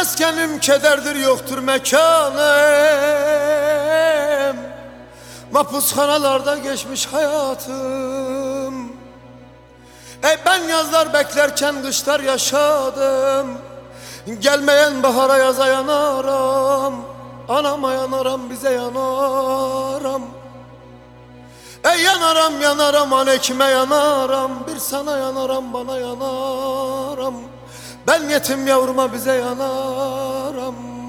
Meskenim kederdir yoktur mekanım. Mahpushanalarda geçmiş hayatım. Ey ben yazlar beklerken kışlar yaşadım. Gelmeyen bahara yaza yanaram Anama yanaram bize yanaram. Ey yanaram yanaram an ekime yanaram Bir sana yanaram bana yanaram. Ben yetim yavruma bize yanaram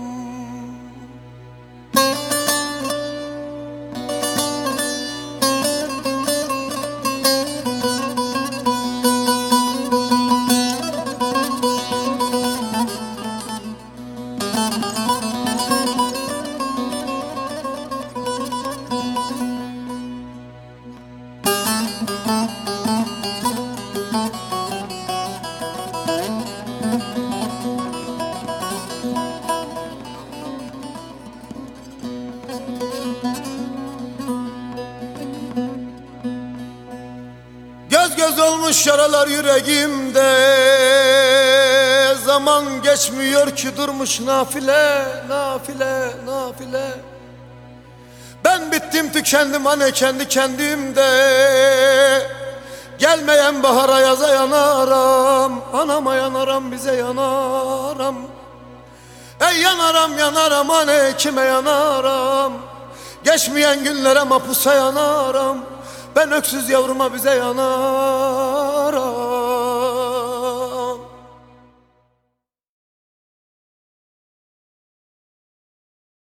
Göz göz olmuş yaralar yüreğimde. Zaman geçmiyor ki durmuş nafile Nafile, nafile. Ben bittim tükendim hani kendi kendimde. Gelmeyen bahara yaza yanaram Anama yanaram bize yanaram Ey yanaram yanaram hani kime yanaram? Geçmeyen günlere mapusa yanaram. Ben öksüz yavruma bize yanaram